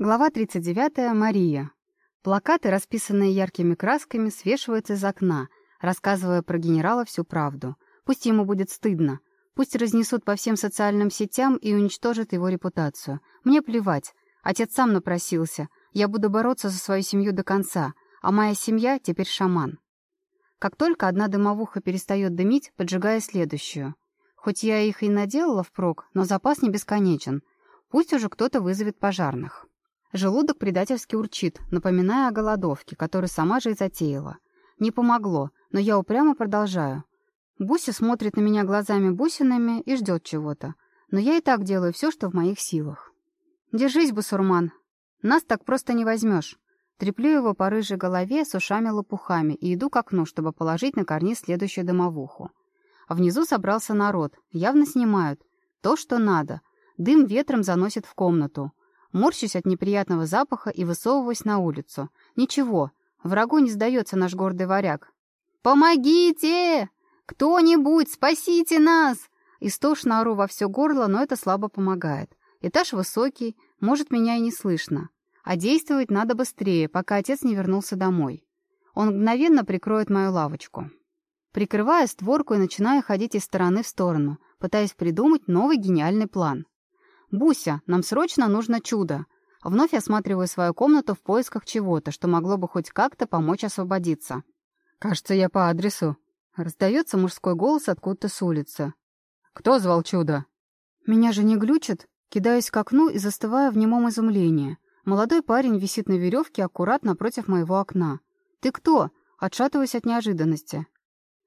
Глава 39. Мария. Плакаты, расписанные яркими красками, свешиваются из окна, рассказывая про генерала всю правду. Пусть ему будет стыдно. Пусть разнесут по всем социальным сетям и уничтожат его репутацию. Мне плевать. Отец сам напросился. Я буду бороться за свою семью до конца. А моя семья теперь шаман. Как только одна дымовуха перестает дымить, поджигая следующую. Хоть я их и наделала впрок, но запас не бесконечен. Пусть уже кто-то вызовет пожарных. Желудок предательски урчит, напоминая о голодовке, которую сама же и затеяла. Не помогло, но я упрямо продолжаю. Буся смотрит на меня глазами-бусинами и ждет чего-то. Но я и так делаю все, что в моих силах. «Держись, бусурман. Нас так просто не возьмешь». Треплю его по рыжей голове с ушами-лопухами и иду к окну, чтобы положить на карниз следующую домовуху. Внизу собрался народ. Явно снимают. То, что надо. Дым ветром заносит в комнату. Морщусь от неприятного запаха и высовываюсь на улицу. Ничего, врагу не сдается наш гордый варяг. «Помогите! Кто-нибудь, спасите нас!» Истошно ору во все горло, но это слабо помогает. Этаж высокий, может, меня и не слышно. А действовать надо быстрее, пока отец не вернулся домой. Он мгновенно прикроет мою лавочку. Прикрываю створку и начинаю ходить из стороны в сторону, пытаясь придумать новый гениальный план. «Буся, нам срочно нужно чудо!» Вновь осматриваю свою комнату в поисках чего-то, что могло бы хоть как-то помочь освободиться. «Кажется, я по адресу». Раздается мужской голос откуда-то с улицы. «Кто звал чудо?» «Меня же не глючит?» Кидаюсь к окну и застываю в немом изумлении. Молодой парень висит на веревке аккуратно напротив моего окна. «Ты кто?» Отшатываюсь от неожиданности.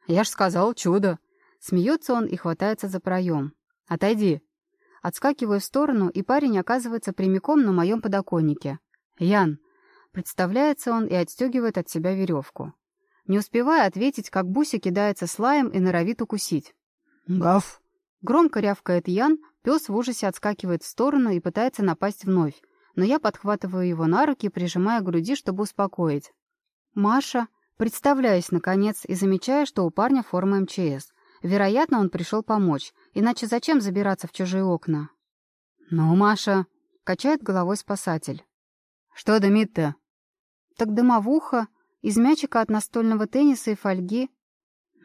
«Я ж сказал, чудо!» Смеется он и хватается за проем. «Отойди!» Отскакиваю в сторону, и парень оказывается прямиком на моем подоконнике. «Ян!» Представляется он и отстегивает от себя веревку. Не успевая ответить, как Буся кидается с лаем и норовит укусить. «Гав!» Громко рявкает Ян, пес в ужасе отскакивает в сторону и пытается напасть вновь, но я подхватываю его на руки, прижимая к груди, чтобы успокоить. «Маша!» Представляюсь, наконец, и замечаю, что у парня форма МЧС. Вероятно, он пришел помочь. Иначе зачем забираться в чужие окна? «Ну, Маша...» — качает головой спасатель. «Что дымит-то?» «Так дымовуха, из мячика от настольного тенниса и фольги».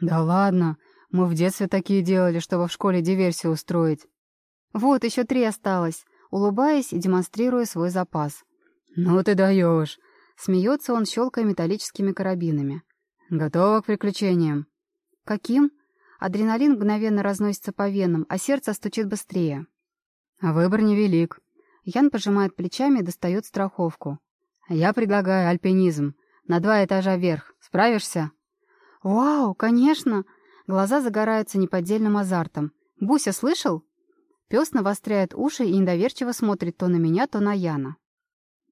«Да ладно, мы в детстве такие делали, чтобы в школе диверсию устроить». «Вот, еще три осталось», улыбаясь и демонстрируя свой запас. «Ну ты даешь!» Смеется он, щелкая металлическими карабинами. «Готова к приключениям?» «Каким?» Адреналин мгновенно разносится по венам, а сердце стучит быстрее. Выбор невелик. Ян пожимает плечами и достает страховку. Я предлагаю альпинизм. На два этажа вверх. Справишься? Вау, конечно! Глаза загораются неподдельным азартом. Буся, слышал? Пес навостряет уши и недоверчиво смотрит то на меня, то на Яна.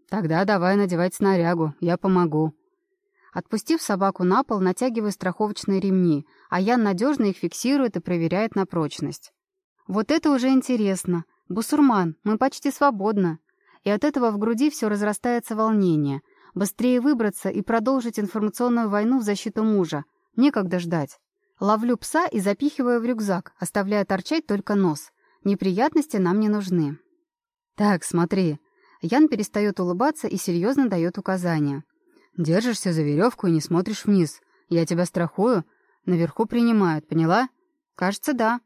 Тогда давай надевать снарягу, я помогу. Отпустив собаку на пол, натягиваю страховочные ремни, а Ян надежно их фиксирует и проверяет на прочность. Вот это уже интересно. Бусурман, мы почти свободны. И от этого в груди все разрастается волнение. Быстрее выбраться и продолжить информационную войну в защиту мужа. Некогда ждать. Ловлю пса и запихиваю в рюкзак, оставляя торчать только нос. Неприятности нам не нужны. «Так, смотри». Ян перестает улыбаться и серьезно дает указания. Держишься за веревку и не смотришь вниз. Я тебя страхую. Наверху принимают, поняла? Кажется, да.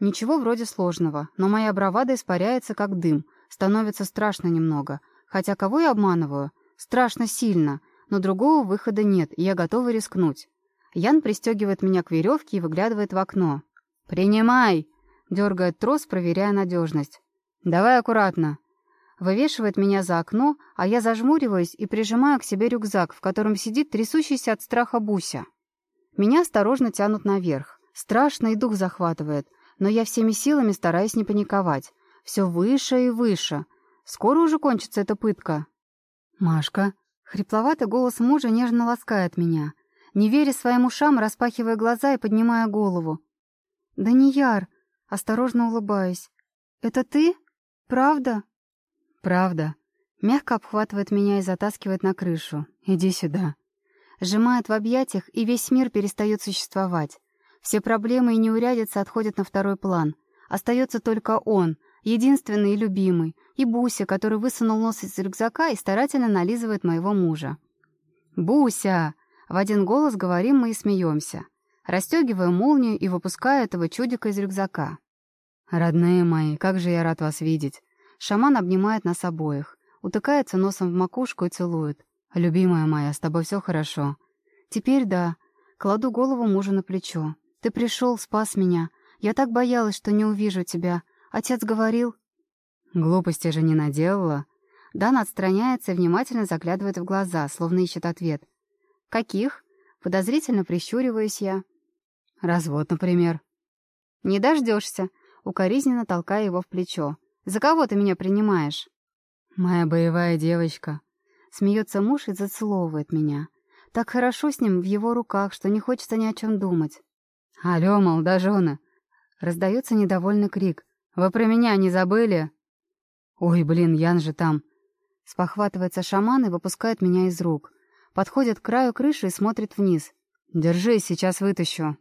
Ничего вроде сложного, но моя бравада испаряется как дым. Становится страшно немного. Хотя кого я обманываю? Страшно сильно. Но другого выхода нет, и я готова рискнуть. Ян пристегивает меня к веревке и выглядывает в окно. «Принимай!» — дергает трос, проверяя надежность. «Давай аккуратно!» Вывешивает меня за окно, а я зажмуриваюсь и прижимаю к себе рюкзак, в котором сидит трясущийся от страха Буся. Меня осторожно тянут наверх. Страшно и дух захватывает, но я всеми силами стараюсь не паниковать. Все выше и выше. Скоро уже кончится эта пытка. «Машка!» Хрипловатый голос мужа нежно ласкает меня. Не веря своим ушам, распахивая глаза и поднимая голову. «Данияр!» Осторожно улыбаюсь. «Это ты? Правда?» «Правда». Мягко обхватывает меня и затаскивает на крышу. «Иди сюда». Сжимает в объятиях, и весь мир перестает существовать. Все проблемы и неурядицы отходят на второй план. Остается только он, единственный и любимый, и Буся, который высунул нос из рюкзака и старательно нализывает моего мужа. «Буся!» — в один голос говорим мы и смеемся. Растегиваю молнию и выпускаю этого чудика из рюкзака. «Родные мои, как же я рад вас видеть!» Шаман обнимает нас обоих, утыкается носом в макушку и целует. «Любимая моя, с тобой все хорошо?» «Теперь да». Кладу голову мужу на плечо. «Ты пришел, спас меня. Я так боялась, что не увижу тебя. Отец говорил...» «Глупости же не наделала». Дан отстраняется и внимательно заглядывает в глаза, словно ищет ответ. «Каких?» Подозрительно прищуриваюсь я. «Развод, например». «Не дождешься», укоризненно толкая его в плечо. «За кого ты меня принимаешь?» «Моя боевая девочка». Смеется муж и зацеловывает меня. Так хорошо с ним в его руках, что не хочется ни о чем думать. «Алло, молодожены!» Раздается недовольный крик. «Вы про меня не забыли?» «Ой, блин, Ян же там!» Спохватывается шаман и выпускает меня из рук. Подходит к краю крыши и смотрит вниз. «Держись, сейчас вытащу!»